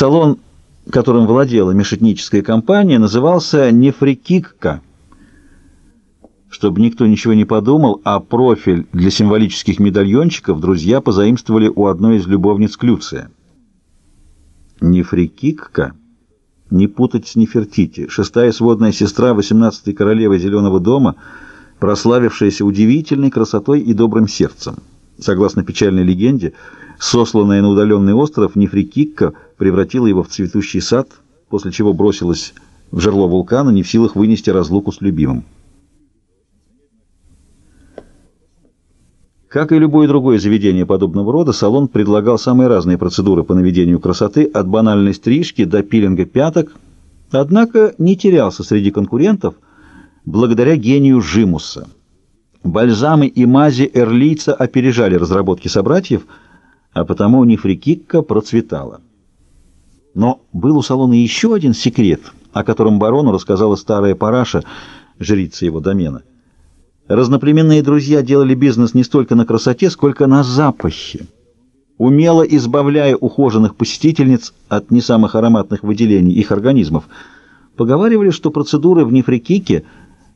Салон, которым владела мешетническая компания, назывался «Нефрикикка». Чтобы никто ничего не подумал, а профиль для символических медальончиков друзья позаимствовали у одной из любовниц Клюция. Нефрикикка, не путать с Нефертити, шестая сводная сестра 18-й королевы Зеленого дома, прославившаяся удивительной красотой и добрым сердцем. Согласно печальной легенде, сосланная на удаленный остров, Нефрикикка превратила его в цветущий сад, после чего бросилась в жерло вулкана, не в силах вынести разлуку с любимым. Как и любое другое заведение подобного рода, салон предлагал самые разные процедуры по наведению красоты, от банальной стрижки до пилинга пяток, однако не терялся среди конкурентов благодаря гению Жимуса. Бальзамы и мази эрлийца опережали разработки собратьев, а потому нефрикикка процветала. Но был у салона еще один секрет, о котором барону рассказала старая параша, жрица его домена. Разноплеменные друзья делали бизнес не столько на красоте, сколько на запахе, умело избавляя ухоженных посетительниц от не самых ароматных выделений их организмов. Поговаривали, что процедуры в нефрикике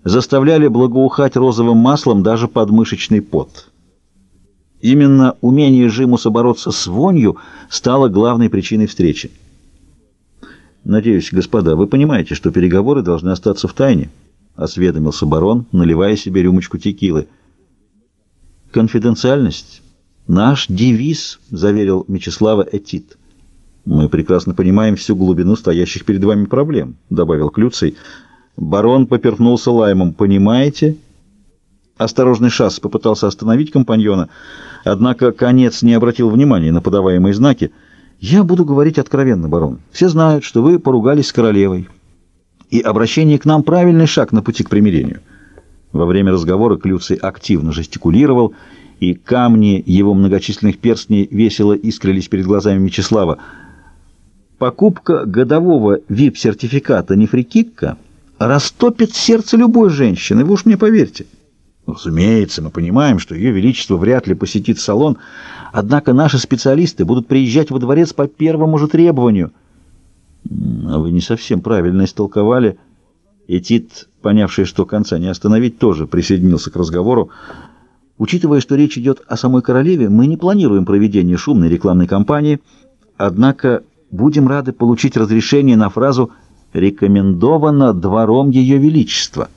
заставляли благоухать розовым маслом даже подмышечный пот. Именно умение Жимуса бороться с вонью стало главной причиной встречи. «Надеюсь, господа, вы понимаете, что переговоры должны остаться в тайне?» — осведомился барон, наливая себе рюмочку текилы. «Конфиденциальность — наш девиз», — заверил Мечислава Этит. «Мы прекрасно понимаем всю глубину стоящих перед вами проблем», — добавил Клюций. Барон поперхнулся лаймом. «Понимаете?» Осторожный шас попытался остановить компаньона, однако конец не обратил внимания на подаваемые знаки. «Я буду говорить откровенно, барон. Все знают, что вы поругались с королевой» и обращение к нам правильный шаг на пути к примирению. Во время разговора Клюций активно жестикулировал, и камни его многочисленных перстней весело искрились перед глазами Мечислава. Покупка годового VIP-сертификата «Нефрикикка» растопит сердце любой женщины, вы уж мне поверьте. Разумеется, мы понимаем, что Ее Величество вряд ли посетит салон, однако наши специалисты будут приезжать во дворец по первому же требованию — а вы не совсем правильно истолковали. Этит, понявший, что конца не остановить, тоже присоединился к разговору. Учитывая, что речь идет о самой королеве, мы не планируем проведение шумной рекламной кампании, однако будем рады получить разрешение на фразу «рекомендовано двором Ее Величества».